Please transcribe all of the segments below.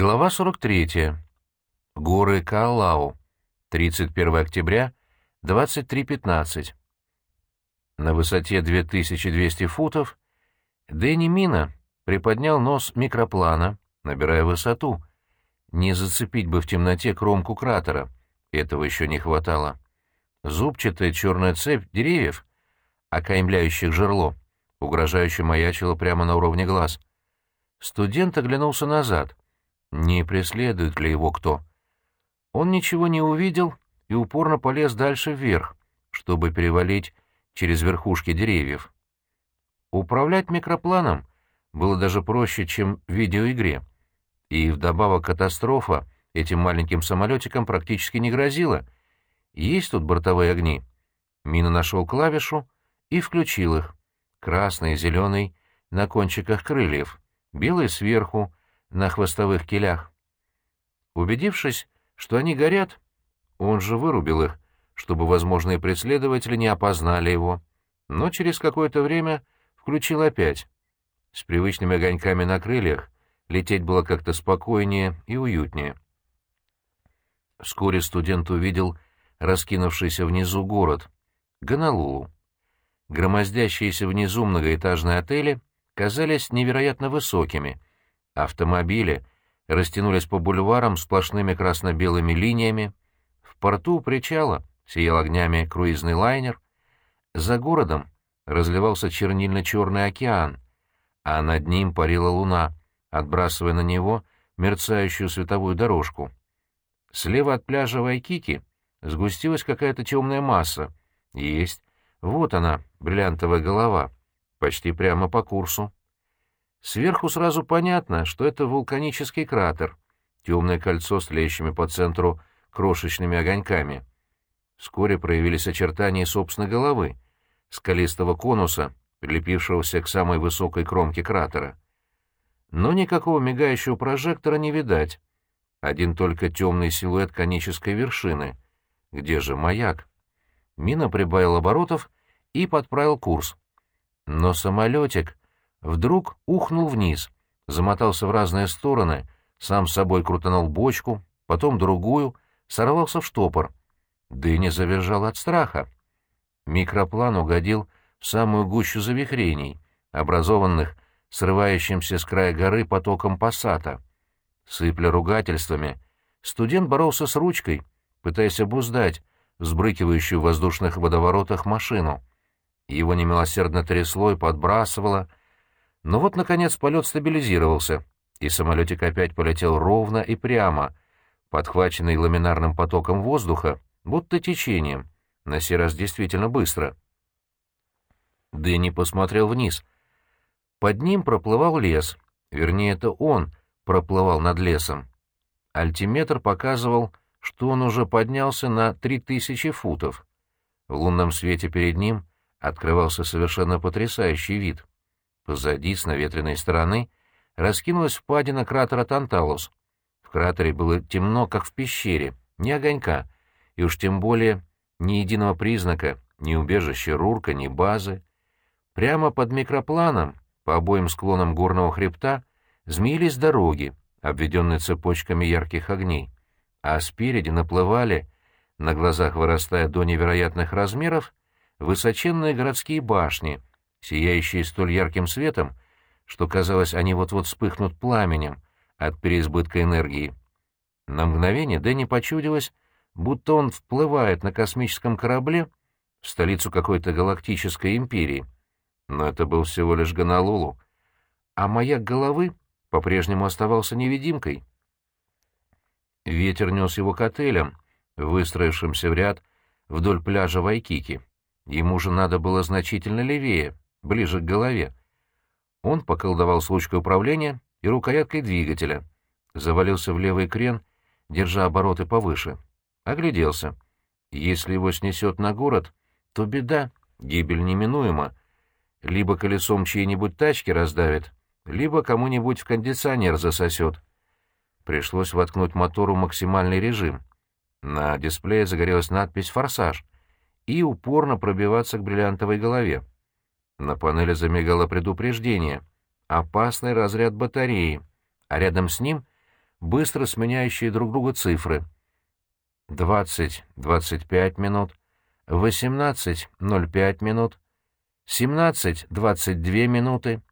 Глава 43. Горы Каалау. 31 октября, 23.15. На высоте 2200 футов Дэнни Мина приподнял нос микроплана, набирая высоту. Не зацепить бы в темноте кромку кратера. Этого еще не хватало. Зубчатая черная цепь деревьев, окаймляющих жерло, угрожающе маячила прямо на уровне глаз. Студент оглянулся назад — не преследует ли его кто. Он ничего не увидел и упорно полез дальше вверх, чтобы перевалить через верхушки деревьев. Управлять микропланом было даже проще, чем в видеоигре. И вдобавок катастрофа этим маленьким самолетикам практически не грозила. Есть тут бортовые огни. Мина нашел клавишу и включил их. Красный, зеленый на кончиках крыльев, белый сверху, на хвостовых килях. Убедившись, что они горят, он же вырубил их, чтобы возможные преследователи не опознали его, но через какое-то время включил опять. С привычными огоньками на крыльях лететь было как-то спокойнее и уютнее. Вскоре студент увидел раскинувшийся внизу город — Гонолулу. Громоздящиеся внизу многоэтажные отели казались невероятно высокими — Автомобили растянулись по бульварам сплошными красно-белыми линиями. В порту у причала сиял огнями круизный лайнер. За городом разливался чернильно-черный океан, а над ним парила луна, отбрасывая на него мерцающую световую дорожку. Слева от пляжа Вайкики сгустилась какая-то темная масса. Есть. Вот она, бриллиантовая голова, почти прямо по курсу. Сверху сразу понятно, что это вулканический кратер, темное кольцо с тлеющими по центру крошечными огоньками. Вскоре проявились очертания собственной головы, скалистого конуса, прилепившегося к самой высокой кромке кратера. Но никакого мигающего прожектора не видать. Один только темный силуэт конической вершины. Где же маяк? Мина прибавил оборотов и подправил курс. Но самолетик вдруг ухнул вниз, замотался в разные стороны, сам с собой крутанул бочку, потом другую, сорвался в штопор. Дыня завизжал от страха. Микроплан угодил в самую гущу завихрений, образованных срывающимся с края горы потоком пассата. Сыпля ругательствами, студент боролся с ручкой, пытаясь обуздать взбрыкивающую в воздушных водоворотах машину. Его немилосердно трясло и подбрасывало, но вот, наконец, полет стабилизировался, и самолетик опять полетел ровно и прямо, подхваченный ламинарным потоком воздуха, будто течением, на сей раз действительно быстро. Дэнни посмотрел вниз. Под ним проплывал лес, вернее, это он проплывал над лесом. Альтиметр показывал, что он уже поднялся на три тысячи футов. В лунном свете перед ним открывался совершенно потрясающий вид. Позади, с наветренной стороны, раскинулась впадина кратера Танталус. В кратере было темно, как в пещере, ни огонька, и уж тем более ни единого признака, ни убежища Рурка, ни базы. Прямо под микропланом, по обоим склонам горного хребта, змеились дороги, обведенные цепочками ярких огней, а спереди наплывали, на глазах вырастая до невероятных размеров, высоченные городские башни — сияющие столь ярким светом, что казалось, они вот-вот вспыхнут пламенем от переизбытка энергии. На мгновение Дэнни почудилось, будто он вплывает на космическом корабле в столицу какой-то галактической империи. Но это был всего лишь Гонолулу, а маяк головы по-прежнему оставался невидимкой. Ветер нес его к отелям, выстроившимся в ряд вдоль пляжа Вайкики. Ему же надо было значительно левее, ближе к голове. Он поколдовал с ручкой управления и рукояткой двигателя, завалился в левый крен, держа обороты повыше. Огляделся. Если его снесет на город, то беда, гибель неминуема. Либо колесом чьей-нибудь тачки раздавит, либо кому-нибудь в кондиционер засосет. Пришлось воткнуть мотору максимальный режим. На дисплее загорелась надпись «Форсаж» и упорно пробиваться к бриллиантовой голове. На панели замигало предупреждение. Опасный разряд батареи, а рядом с ним быстро сменяющие друг друга цифры. 20-25 минут, 18-05 минут, 17-22 минуты.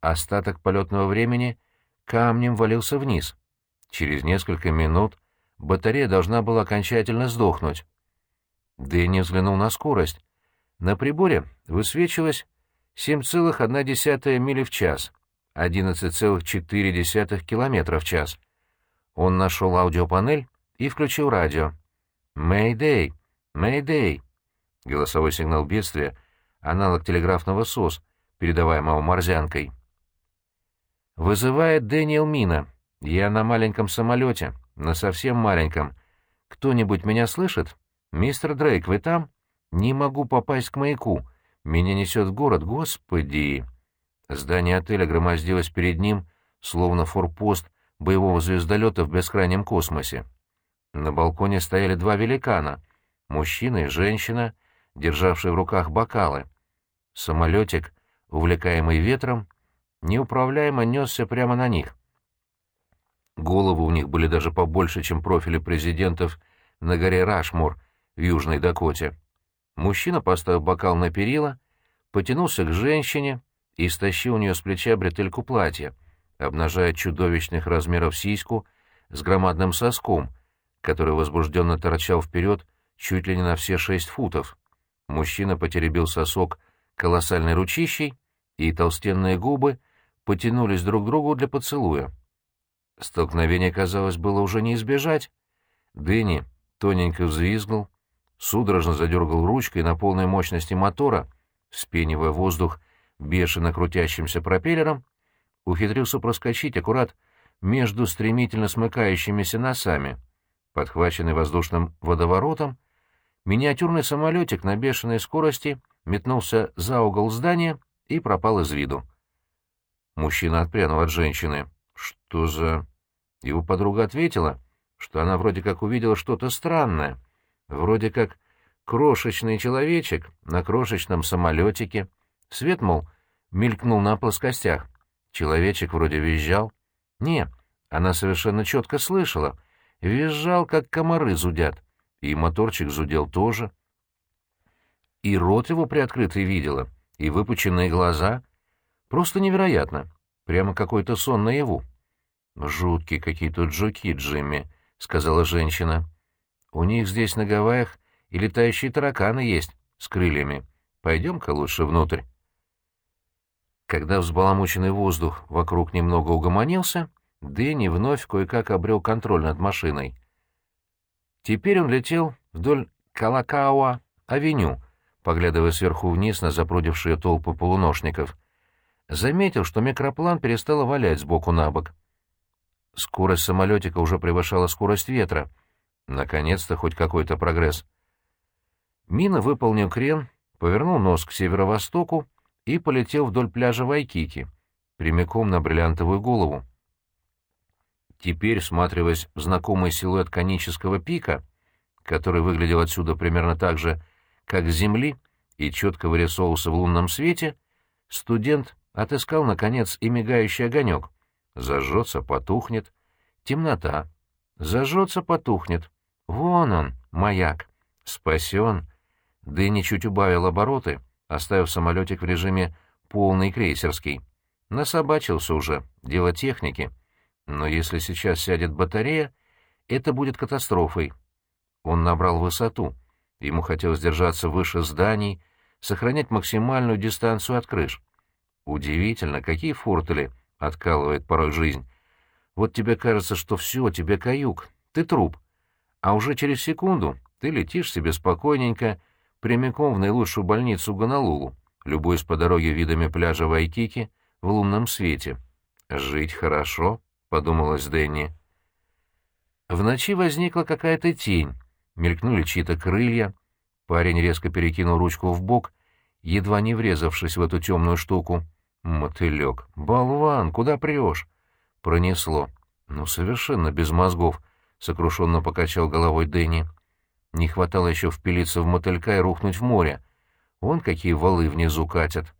Остаток полетного времени камнем валился вниз. Через несколько минут батарея должна была окончательно сдохнуть. Дэнни взглянул на скорость. На приборе высвечивалось 7,1 мили в час, 11,4 километра в час. Он нашел аудиопанель и включил радио. «Мэйдэй! Мэйдэй!» Голосовой сигнал бедствия, аналог телеграфного СОС, передаваемого морзянкой. «Вызывает Дэниел Мина. Я на маленьком самолете, на совсем маленьком. Кто-нибудь меня слышит? Мистер Дрейк, вы там? Не могу попасть к маяку. Меня несет в город, господи!» Здание отеля громоздилось перед ним, словно форпост боевого звездолета в бескрайнем космосе. На балконе стояли два великана — мужчина и женщина, державшие в руках бокалы. Самолетик, увлекаемый ветром, неуправляемо несся прямо на них. Головы у них были даже побольше, чем профили президентов на горе Рашмур в Южной Дакоте. Мужчина поставил бокал на перила, потянулся к женщине и стащил у нее с плеча бретельку платья, обнажая чудовищных размеров сиську с громадным соском, который возбужденно торчал вперед чуть ли не на все шесть футов. Мужчина потеребил сосок колоссальной ручищей, и толстенные губы потянулись друг к другу для поцелуя. Столкновение, казалось, было уже не избежать. Дэнни тоненько взвизгнул, судорожно задергал ручкой на полной мощности мотора, вспенивая воздух бешено крутящимся пропеллером, ухитрился проскочить аккурат между стремительно смыкающимися носами. Подхваченный воздушным водоворотом, миниатюрный самолетик на бешеной скорости метнулся за угол здания и пропал из виду. Мужчина отпрянул от женщины. «Что за...» Его подруга ответила, что она вроде как увидела что-то странное, вроде как крошечный человечек на крошечном самолетике. Свет, мол, мелькнул на плоскостях. Человечек вроде визжал. Не, она совершенно четко слышала. Визжал, как комары зудят. И моторчик зудел тоже. И рот его приоткрытый видела, и выпученные глаза. Просто невероятно. Прямо какой-то сон наяву. «Жуткие какие тут жуки, Джимми», — сказала женщина. «У них здесь на Гавайях и летающие тараканы есть с крыльями. Пойдем-ка лучше внутрь». Когда взбаламученный воздух вокруг немного угомонился, Дэнни вновь кое-как обрел контроль над машиной. Теперь он летел вдоль Калакауа-авеню, поглядывая сверху вниз на запрудившие толпы полуношников. Заметил, что микроплан перестал валять сбоку на бок. Скорость самолетика уже превышала скорость ветра. Наконец-то хоть какой-то прогресс. Мина выполнил крен, повернул нос к северо-востоку и полетел вдоль пляжа Вайкики, прямиком на бриллиантовую голову. Теперь, всматриваясь в знакомый силуэт конического пика, который выглядел отсюда примерно так же, как с земли, и четко вырисовывался в лунном свете, студент отыскал, наконец, и мигающий огонек. Зажжется, потухнет. Темнота. Зажжется, потухнет. Вон он, маяк. Спасен. Дэнни чуть убавил обороты, оставив самолетик в режиме полный крейсерский. Насобачился уже, дело техники. Но если сейчас сядет батарея, это будет катастрофой. Он набрал высоту. Ему хотелось держаться выше зданий, сохранять максимальную дистанцию от крыш. Удивительно, какие фортели откалывает порой жизнь. Вот тебе кажется, что все, тебе каюк, ты труп. А уже через секунду ты летишь себе спокойненько прямиком в наилучшую больницу Гонолулу, любуясь по дороге видами пляжа Вайкики в лунном свете. «Жить хорошо», — подумалось Дэнни. В ночи возникла какая-то тень, мелькнули чьи-то крылья. Парень резко перекинул ручку в бок, едва не врезавшись в эту темную штуку. Мотылек. Болван, куда прешь? Пронесло. Ну, совершенно без мозгов, — сокрушенно покачал головой Дэнни. Не хватало еще впилиться в мотылька и рухнуть в море. Вон какие валы внизу катят.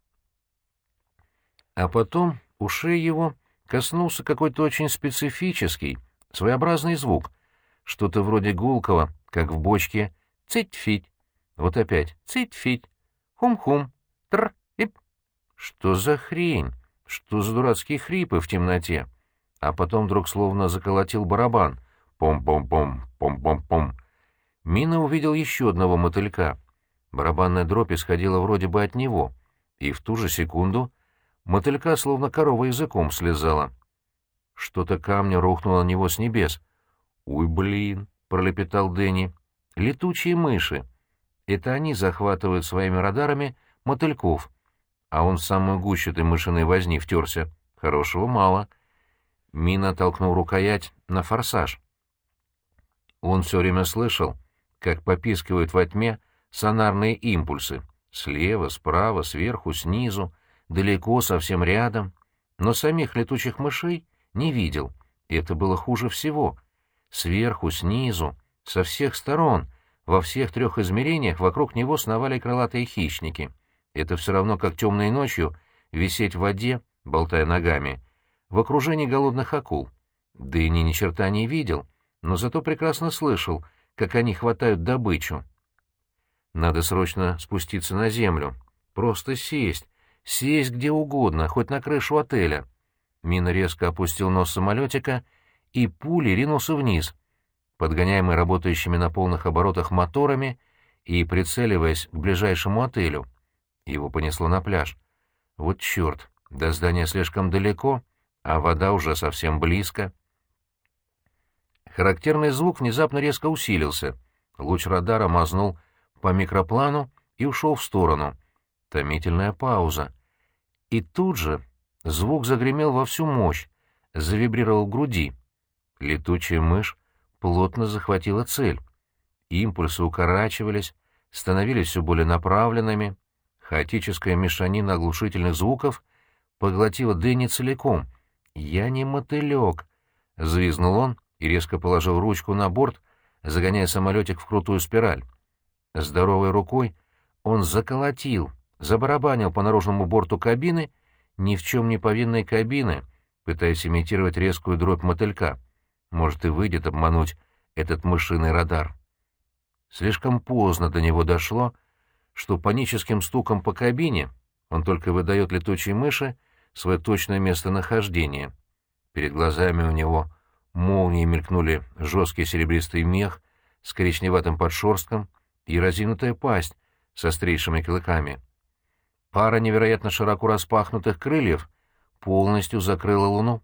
А потом ушей его коснулся какой-то очень специфический, своеобразный звук, что-то вроде гулкого, как в бочке «цить-фить». Вот опять «цить-фить», «хум-хум», «тр-ип». Что за хрень? Что за дурацкие хрипы в темноте? А потом вдруг словно заколотил барабан. Пом-пом-пом, пом-пом-пом. Мина увидел еще одного мотылька. Барабанная дробь исходила вроде бы от него, и в ту же секунду мотылька словно корова языком слезала. Что-то камня рухнуло на него с небес. «Уй, блин!» — пролепетал Дэнни. «Летучие мыши. Это они захватывают своими радарами мотыльков. А он в самую гущу этой мышиной возни втерся. Хорошего мало». Мина толкнул рукоять на форсаж. Он все время слышал, как попискивают во тьме сонарные импульсы. Слева, справа, сверху, снизу, далеко, совсем рядом. Но самих летучих мышей не видел. Это было хуже всего. Сверху, снизу, со всех сторон, во всех трех измерениях вокруг него сновали крылатые хищники. Это все равно, как темной ночью висеть в воде, болтая ногами, в окружении голодных акул. Да и ни черта не видел, но зато прекрасно слышал, как они хватают добычу. Надо срочно спуститься на землю. Просто сесть. Сесть где угодно, хоть на крышу отеля. Мина резко опустил нос самолетика и пулей ринулся вниз, подгоняемый работающими на полных оборотах моторами и прицеливаясь к ближайшему отелю. Его понесло на пляж. Вот черт, до здания слишком далеко, а вода уже совсем близко. Характерный звук внезапно резко усилился. Луч радара мазнул по микроплану и ушел в сторону. Томительная пауза. И тут же звук загремел во всю мощь, завибрировал в груди. Летучая мышь плотно захватила цель. Импульсы укорачивались, становились все более направленными. Хаотическая мешанина оглушительных звуков поглотила Дэнни целиком. «Я не мотылек», — взвизнул он и резко положил ручку на борт, загоняя самолетик в крутую спираль. Здоровой рукой он заколотил, забарабанил по наружному борту кабины, ни в чем не повинной кабины, пытаясь имитировать резкую дробь мотылька. Может, и выйдет обмануть этот мышиный радар. Слишком поздно до него дошло, что паническим стуком по кабине он только выдает летучей мыши свое точное местонахождение. Перед глазами у него молнией мелькнули жесткий серебристый мех с коричневатым подшерстком — и разинутая пасть с острейшими клыками. Пара невероятно широко распахнутых крыльев полностью закрыла луну.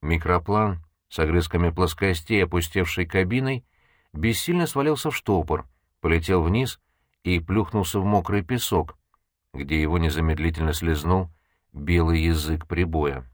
Микроплан с огрызками плоскостей, опустевшей кабиной, бессильно свалился в штопор, полетел вниз и плюхнулся в мокрый песок, где его незамедлительно слезнул белый язык прибоя.